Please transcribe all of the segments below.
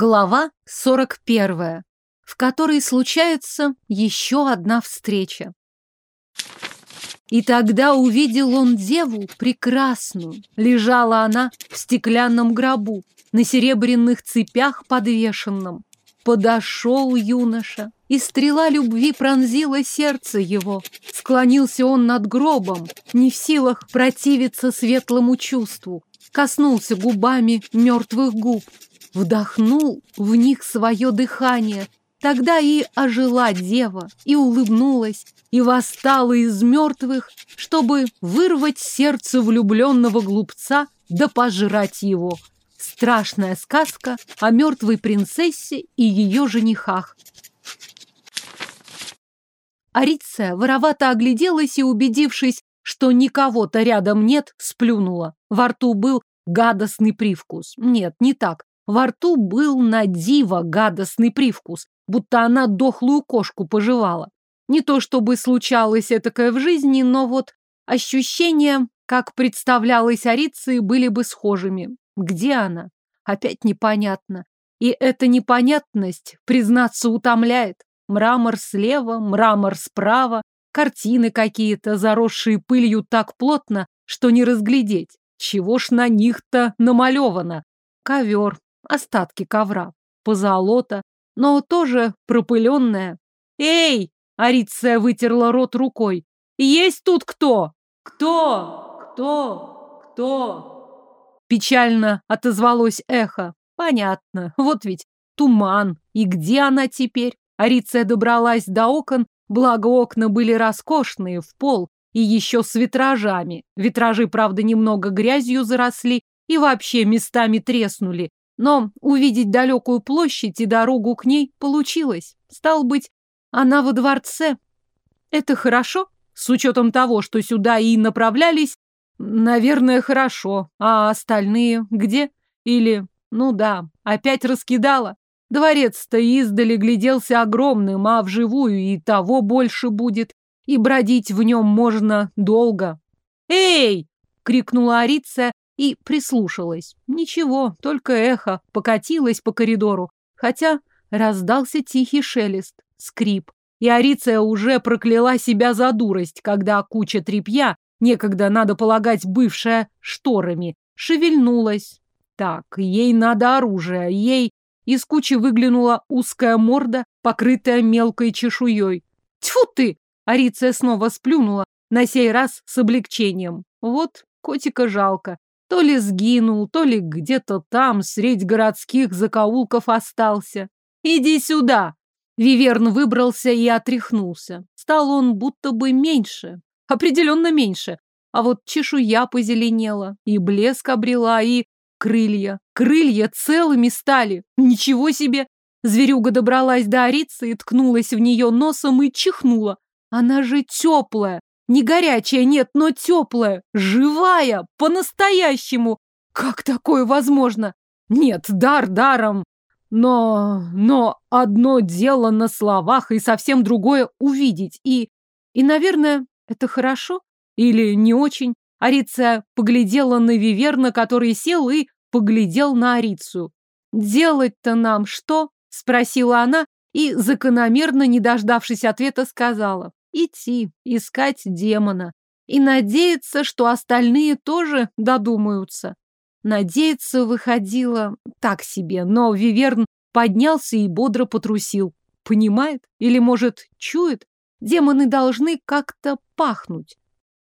Глава 41, в которой случается еще одна встреча. И тогда увидел он деву прекрасную. Лежала она в стеклянном гробу, на серебряных цепях подвешенном. Подошел юноша, и стрела любви пронзила сердце его. Склонился он над гробом, не в силах противиться светлому чувству. Коснулся губами мертвых губ, вдохнул в них свое дыхание. Тогда и ожила дева, и улыбнулась, и восстала из мертвых, чтобы вырвать сердце влюбленного глупца да пожрать его. Страшная сказка о мертвой принцессе и ее женихах. Ариция воровато огляделась и, убедившись, что никого-то рядом нет, сплюнула. Во рту был гадостный привкус. Нет, не так. Во рту был на диво гадостный привкус, будто она дохлую кошку пожевала. Не то чтобы случалось этакое в жизни, но вот ощущения, как представлялось Ариции, были бы схожими. Где она? Опять непонятно. И эта непонятность, признаться, утомляет. Мрамор слева, мрамор справа, картины какие-то, заросшие пылью так плотно, что не разглядеть. Чего ж на них-то намалевано? Ковер, остатки ковра, позолота, но тоже пропыленная. «Эй!» — Ариция вытерла рот рукой. «Есть тут кто?» «Кто? Кто? Кто?» Печально отозвалось эхо. Понятно, вот ведь туман. И где она теперь? Ариция добралась до окон, благо окна были роскошные, в пол, и еще с витражами. Витражи, правда, немного грязью заросли и вообще местами треснули, но увидеть далекую площадь и дорогу к ней получилось. Стал быть, она во дворце. Это хорошо? С учетом того, что сюда и направлялись, наверное, хорошо. А остальные где? Или, ну да, опять раскидала. Дворец-то издали гляделся огромным, а вживую и того больше будет. И бродить в нем можно долго. «Эй!» — крикнула Ариция и прислушалась. Ничего, только эхо покатилось по коридору, хотя раздался тихий шелест, скрип. И Ариция уже прокляла себя за дурость, когда куча тряпья, некогда, надо полагать, бывшая шторами, шевельнулась. Так, ей надо оружие, ей... Из кучи выглянула узкая морда, покрытая мелкой чешуей. Тьфу ты! Ариция снова сплюнула, на сей раз с облегчением. Вот котика жалко. То ли сгинул, то ли где-то там, средь городских закоулков остался. «Иди сюда!» Виверн выбрался и отряхнулся. Стал он будто бы меньше. Определенно меньше. А вот чешуя позеленела, и блеск обрела, и крылья. Крылья целыми стали. Ничего себе! Зверюга добралась до Арицы и ткнулась в нее носом и чихнула. Она же теплая. Не горячая, нет, но теплая, живая, по-настоящему. Как такое возможно? Нет, дар даром. Но, но одно дело на словах и совсем другое увидеть. И, и, наверное, это хорошо или не очень. Ариция поглядела на Виверна, который сел и поглядел на Арицию. «Делать-то нам что?» — спросила она и, закономерно не дождавшись ответа, сказала. Идти, искать демона. И надеяться, что остальные тоже додумаются. Надеяться выходило так себе, но Виверн поднялся и бодро потрусил. Понимает? Или, может, чует? Демоны должны как-то пахнуть.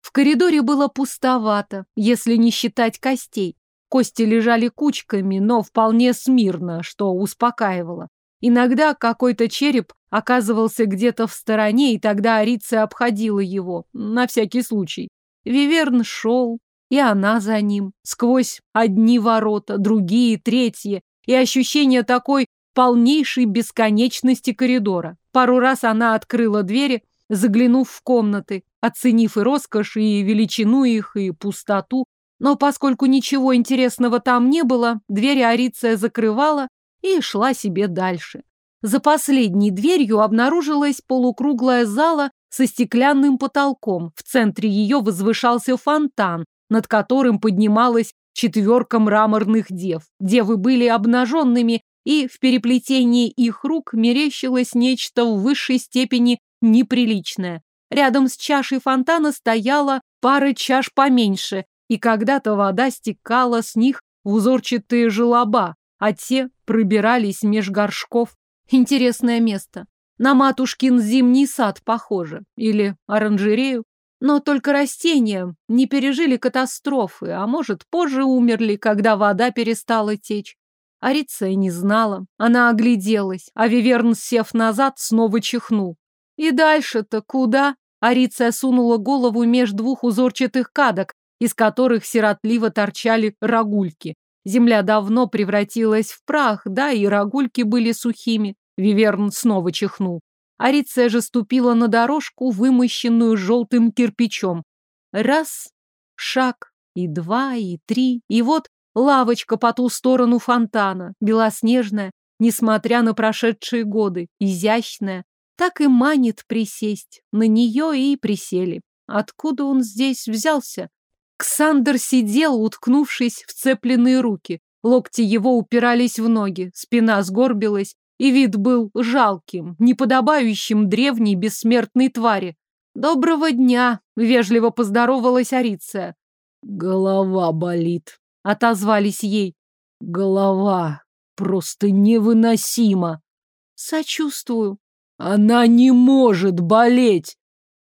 В коридоре было пустовато, если не считать костей. Кости лежали кучками, но вполне смирно, что успокаивало. Иногда какой-то череп оказывался где-то в стороне, и тогда Арица обходила его, на всякий случай. Виверн шел, и она за ним, сквозь одни ворота, другие, третьи, и ощущение такой полнейшей бесконечности коридора. Пару раз она открыла двери, заглянув в комнаты, оценив и роскошь, и величину их, и пустоту. Но поскольку ничего интересного там не было, двери Ариция закрывала и шла себе дальше. За последней дверью обнаружилась полукруглая зала со стеклянным потолком. В центре ее возвышался фонтан, над которым поднималась четверка мраморных дев. Девы были обнаженными и в переплетении их рук мерещилось нечто в высшей степени неприличное. Рядом с чашей фонтана стояла пара чаш поменьше, и когда-то вода стекала с них в узорчатые желоба, а те пробирались меж горшков. Интересное место. На матушкин зимний сад похоже. Или оранжерею. Но только растения не пережили катастрофы, а может, позже умерли, когда вода перестала течь. Ариция не знала. Она огляделась, а Виверн, сев назад, снова чихнул. И дальше-то куда? Ариция сунула голову меж двух узорчатых кадок, из которых сиротливо торчали рогульки. Земля давно превратилась в прах, да, и рогульки были сухими. Виверн снова чихнул. Ариция же ступила на дорожку, вымощенную желтым кирпичом. Раз, шаг, и два, и три, и вот лавочка по ту сторону фонтана, белоснежная, несмотря на прошедшие годы, изящная, так и манит присесть. На нее и присели. Откуда он здесь взялся? Ксандр сидел, уткнувшись в цепленные руки. Локти его упирались в ноги, спина сгорбилась, и вид был жалким, неподобающим древней бессмертной твари. «Доброго дня!» — вежливо поздоровалась Ариция. «Голова болит», — отозвались ей. «Голова просто невыносима». «Сочувствую». «Она не может болеть!»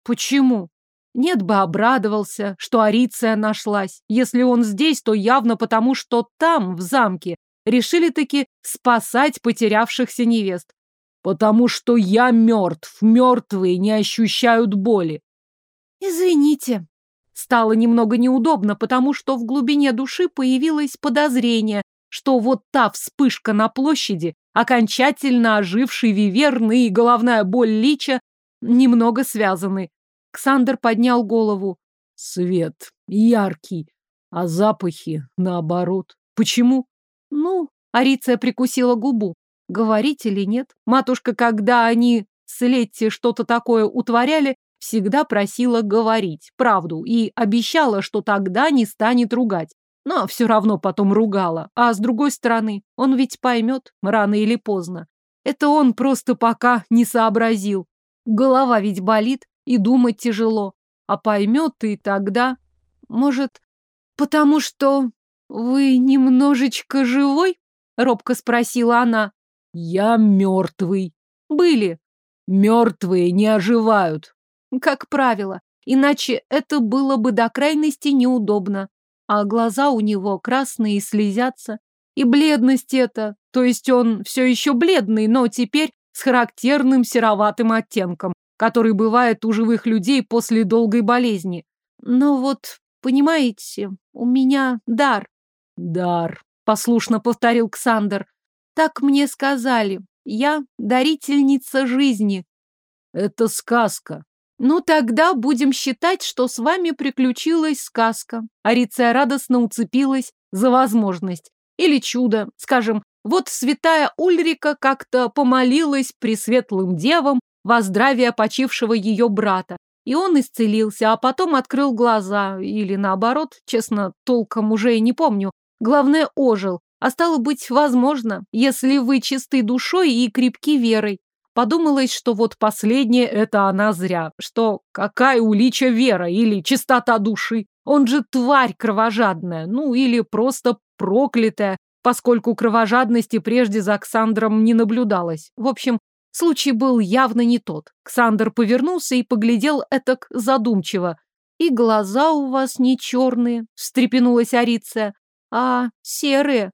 «Почему?» Нет бы обрадовался, что Ариция нашлась. Если он здесь, то явно потому, что там, в замке, решили таки спасать потерявшихся невест. Потому что я мертв, мертвые не ощущают боли. Извините. Стало немного неудобно, потому что в глубине души появилось подозрение, что вот та вспышка на площади, окончательно оживший виверн и головная боль лича немного связаны. Ксандр поднял голову. Свет яркий, а запахи наоборот. Почему? Ну, Ариция прикусила губу. Говорить или нет? Матушка, когда они с Летти что-то такое утворяли, всегда просила говорить правду и обещала, что тогда не станет ругать. Но все равно потом ругала. А с другой стороны, он ведь поймет, рано или поздно. Это он просто пока не сообразил. Голова ведь болит, и думать тяжело. А поймет и тогда... Может, потому что «Вы немножечко живой?» — робко спросила она. «Я мертвый». «Были». «Мертвые не оживают». «Как правило. Иначе это было бы до крайности неудобно. А глаза у него красные и слезятся. И бледность это, то есть он все еще бледный, но теперь с характерным сероватым оттенком, который бывает у живых людей после долгой болезни. Но вот, понимаете, у меня дар. Дар, послушно повторил Ксандр. Так мне сказали. Я дарительница жизни. Это сказка. Ну, тогда будем считать, что с вами приключилась сказка. Ариция радостно уцепилась за возможность. Или чудо. Скажем, вот святая Ульрика как-то помолилась пресветлым девам во здравие почившего ее брата. И он исцелился, а потом открыл глаза. Или наоборот, честно, толком уже и не помню. Главное, ожил. А стало быть, возможно, если вы чисты душой и крепки верой. Подумалось, что вот последнее это она зря. Что какая улича вера или чистота души? Он же тварь кровожадная, ну или просто проклятая, поскольку кровожадности прежде за Ксандром не наблюдалось. В общем, случай был явно не тот. Ксандр повернулся и поглядел этак задумчиво. «И глаза у вас не черные», — встрепенулась Ариция а серые.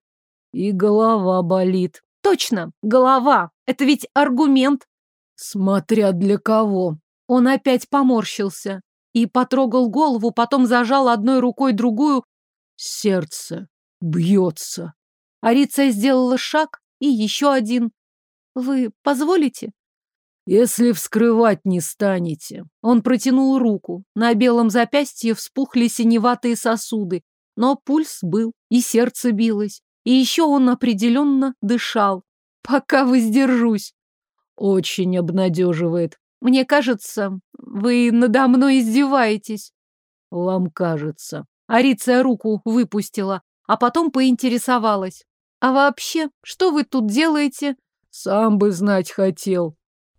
И голова болит. Точно, голова. Это ведь аргумент. Смотря для кого. Он опять поморщился и потрогал голову, потом зажал одной рукой другую. Сердце бьется. Арица сделала шаг и еще один. Вы позволите? Если вскрывать не станете. Он протянул руку. На белом запястье вспухли синеватые сосуды. Но пульс был, и сердце билось, и еще он определенно дышал. Пока воздержусь. Очень обнадеживает. Мне кажется, вы надо мной издеваетесь. Вам кажется. Ариция руку выпустила, а потом поинтересовалась. А вообще, что вы тут делаете? Сам бы знать хотел.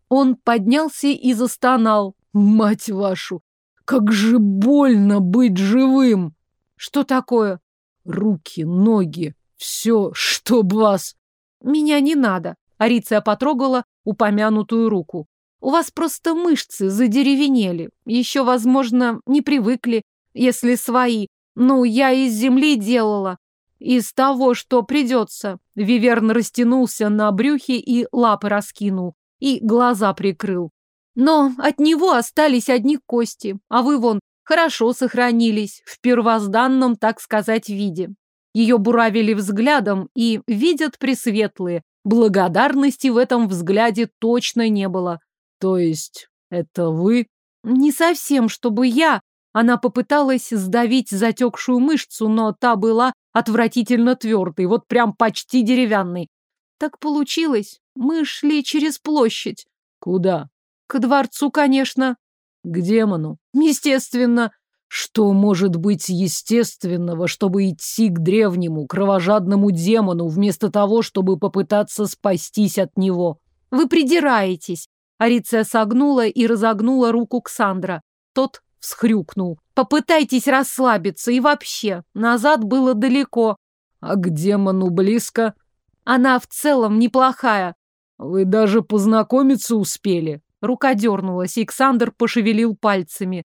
Он поднялся и застонал. Мать вашу, как же больно быть живым! Что такое? Руки, ноги, все, чтоб вас... Меня не надо. Ариция потрогала упомянутую руку. У вас просто мышцы задеревенели. Еще, возможно, не привыкли, если свои. Ну, я из земли делала. Из того, что придется. Виверн растянулся на брюхе и лапы раскинул. И глаза прикрыл. Но от него остались одни кости. А вы вон хорошо сохранились. В первозданном, так сказать, виде. Ее буравили взглядом и видят пресветлые. Благодарности в этом взгляде точно не было. То есть это вы? Не совсем, чтобы я. Она попыталась сдавить затекшую мышцу, но та была отвратительно твердой, вот прям почти деревянной. Так получилось. Мы шли через площадь. Куда? К дворцу, конечно. К демону. Естественно. Что может быть естественного, чтобы идти к древнему, кровожадному демону, вместо того, чтобы попытаться спастись от него? Вы придираетесь. Ариция согнула и разогнула руку Ксандра. Тот всхрюкнул. Попытайтесь расслабиться и вообще. Назад было далеко. А к демону близко? Она в целом неплохая. Вы даже познакомиться успели. Рука дернулась, и Ксандр пошевелил пальцами.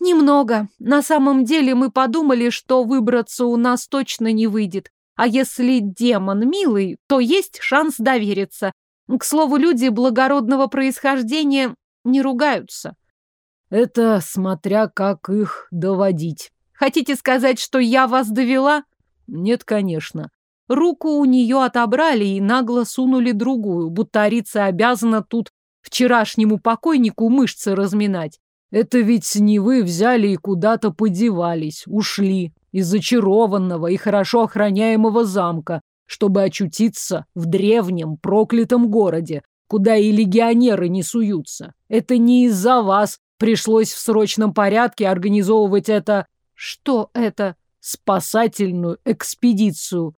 Немного. На самом деле мы подумали, что выбраться у нас точно не выйдет. А если демон милый, то есть шанс довериться. К слову, люди благородного происхождения не ругаются. Это смотря как их доводить. Хотите сказать, что я вас довела? Нет, конечно. Руку у нее отобрали и нагло сунули другую, будто Арица обязана тут вчерашнему покойнику мышцы разминать. Это ведь не вы взяли и куда-то подевались, ушли из зачарованного и хорошо охраняемого замка, чтобы очутиться в древнем проклятом городе, куда и легионеры не суются. Это не из-за вас пришлось в срочном порядке организовывать это... Что это? Спасательную экспедицию.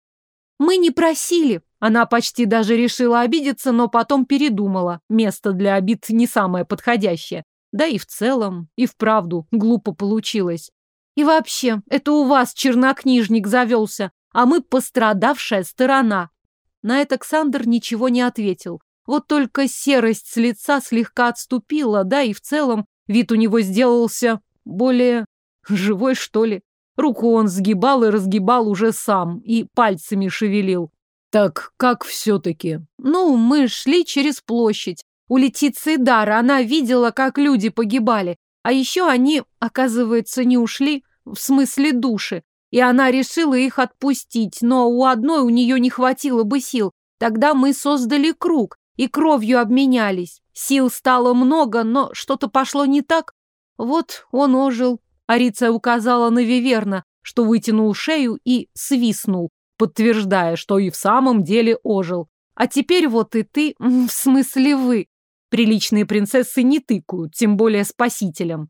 Мы не просили. Она почти даже решила обидеться, но потом передумала. Место для обид не самое подходящее. Да и в целом, и вправду глупо получилось. И вообще, это у вас чернокнижник завелся, а мы пострадавшая сторона. На это Александр ничего не ответил. Вот только серость с лица слегка отступила, да и в целом вид у него сделался более живой, что ли. Руку он сгибал и разгибал уже сам, и пальцами шевелил. Так как все-таки? Ну, мы шли через площадь. У Летиции Дара она видела, как люди погибали. А еще они, оказывается, не ушли, в смысле души. И она решила их отпустить, но у одной у нее не хватило бы сил. Тогда мы создали круг и кровью обменялись. Сил стало много, но что-то пошло не так. Вот он ожил. Арица указала на Виверна, что вытянул шею и свистнул, подтверждая, что и в самом деле ожил. А теперь вот и ты, в смысле вы. Приличные принцессы не тыкают, тем более спасителям.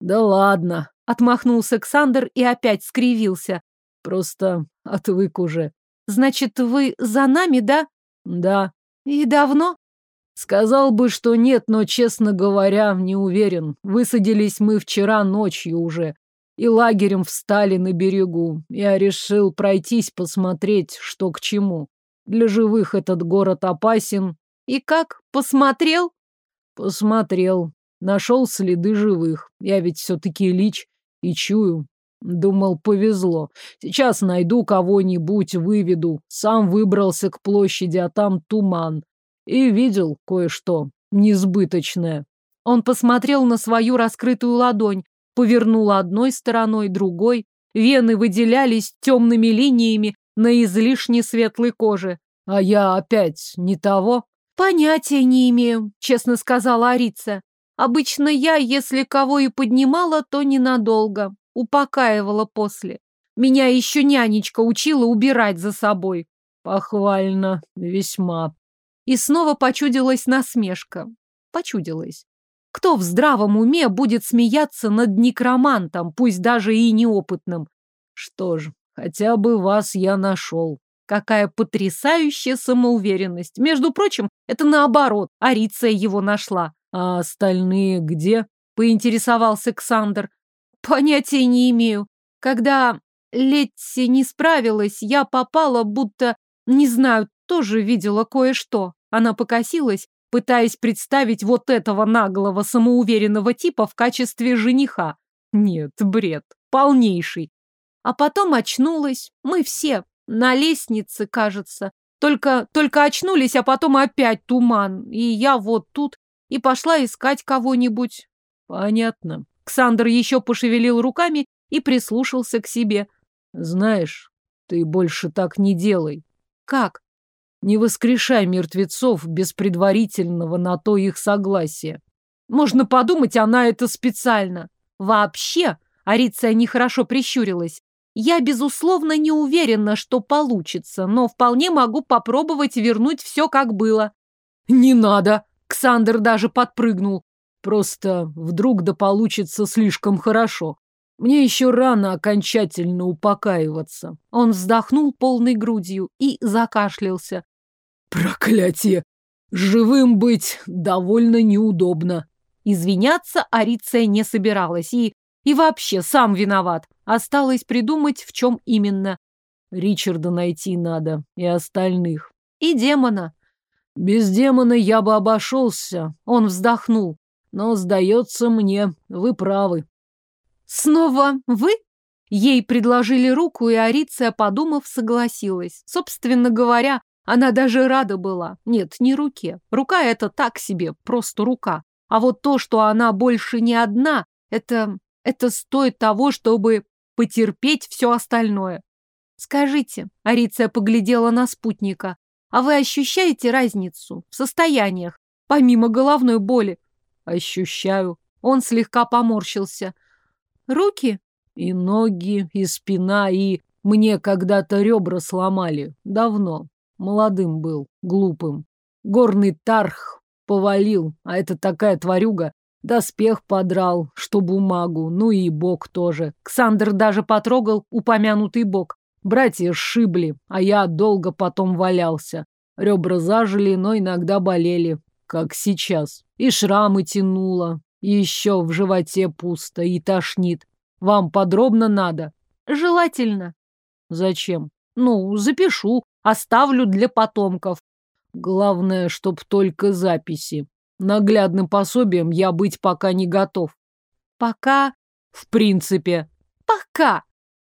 Да ладно, отмахнулся Александр и опять скривился. Просто отвык уже. Значит, вы за нами, да? Да. И давно? Сказал бы, что нет, но, честно говоря, не уверен. Высадились мы вчера ночью уже. И лагерем встали на берегу. Я решил пройтись, посмотреть, что к чему. Для живых этот город опасен. И как? Посмотрел? Посмотрел. Нашел следы живых. Я ведь все-таки лич и чую. Думал, повезло. Сейчас найду кого-нибудь, выведу. Сам выбрался к площади, а там туман. И видел кое-что несбыточное. Он посмотрел на свою раскрытую ладонь, повернул одной стороной, другой. Вены выделялись темными линиями на излишне светлой коже. А я опять не того? «Понятия не имею», — честно сказала Арица. «Обычно я, если кого и поднимала, то ненадолго. Упокаивала после. Меня еще нянечка учила убирать за собой». «Похвально, весьма». И снова почудилась насмешка. Почудилась. Кто в здравом уме будет смеяться над некромантом, пусть даже и неопытным? Что ж, хотя бы вас я нашел. Какая потрясающая самоуверенность. Между прочим, это наоборот, Ариция его нашла. А остальные где? Поинтересовался Ксандр. Понятия не имею. Когда Летти не справилась, я попала, будто, не знаю, тоже видела кое-что. Она покосилась, пытаясь представить вот этого наглого, самоуверенного типа в качестве жениха. Нет, бред, полнейший. А потом очнулась. Мы все. На лестнице, кажется. Только, только очнулись, а потом опять туман. И я вот тут. И пошла искать кого-нибудь. Понятно. Ксандр еще пошевелил руками и прислушался к себе. Знаешь, ты больше так не делай. Как? Не воскрешай мертвецов без предварительного на то их согласия. Можно подумать, она это специально. Вообще, Ариция нехорошо прищурилась. Я, безусловно, не уверена, что получится, но вполне могу попробовать вернуть все, как было. Не надо! Ксандр даже подпрыгнул. Просто вдруг да получится слишком хорошо. Мне еще рано окончательно упокаиваться. Он вздохнул полной грудью и закашлялся. Проклятие! Живым быть довольно неудобно. Извиняться Ариция не собиралась и... И вообще сам виноват. Осталось придумать, в чем именно. Ричарда найти надо и остальных. И демона. Без демона я бы обошелся. Он вздохнул. Но, сдается мне, вы правы. Снова вы? Ей предложили руку, и Ариция, подумав, согласилась. Собственно говоря, она даже рада была. Нет, не руке. Рука это так себе, просто рука. А вот то, что она больше не одна, это... это стоит того, чтобы потерпеть все остальное. Скажите, Ариция поглядела на спутника, а вы ощущаете разницу в состояниях, помимо головной боли? Ощущаю. Он слегка поморщился. Руки? И ноги, и спина, и... Мне когда-то ребра сломали. Давно. Молодым был, глупым. Горный тарх повалил, а это такая тварюга. Доспех подрал, что бумагу, ну и бок тоже. Ксандр даже потрогал упомянутый бок. Братья сшибли, а я долго потом валялся. Ребра зажили, но иногда болели, как сейчас. И шрамы тянуло, и еще в животе пусто, и тошнит. Вам подробно надо? Желательно. Зачем? Ну, запишу, оставлю для потомков. Главное, чтоб только записи. Наглядным пособием я быть пока не готов. Пока? В принципе. Пока.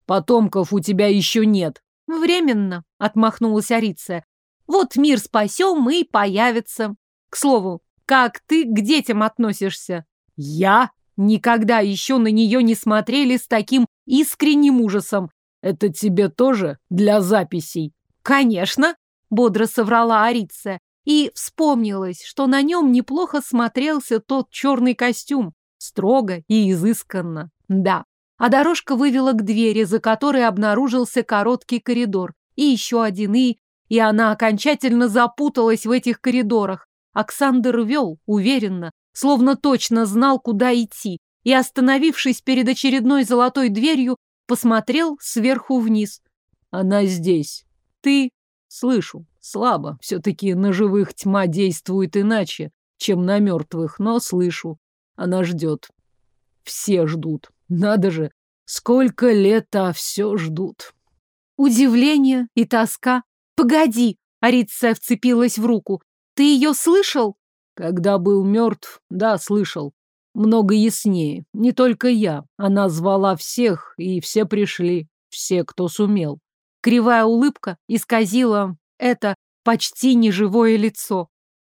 Потомков у тебя еще нет. Временно, отмахнулась Ариция. Вот мир спасем и появится. К слову, как ты к детям относишься? Я? Никогда еще на нее не смотрели с таким искренним ужасом. Это тебе тоже для записей? Конечно, бодро соврала Ариция. И вспомнилось, что на нем неплохо смотрелся тот черный костюм. Строго и изысканно. Да. А дорожка вывела к двери, за которой обнаружился короткий коридор. И еще один, и... И она окончательно запуталась в этих коридорах. Оксандр вел, уверенно, словно точно знал, куда идти, и, остановившись перед очередной золотой дверью, посмотрел сверху вниз. «Она здесь. Ты?» «Слышу. Слабо. Все-таки на живых тьма действует иначе, чем на мертвых, но слышу. Она ждет. Все ждут. Надо же, сколько лет, а все ждут». Удивление и тоска. «Погоди!» — Арица вцепилась в руку. «Ты ее слышал?» Когда был мертв, да, слышал. Много яснее. Не только я. Она звала всех, и все пришли. Все, кто сумел. Кривая улыбка исказила это почти неживое лицо.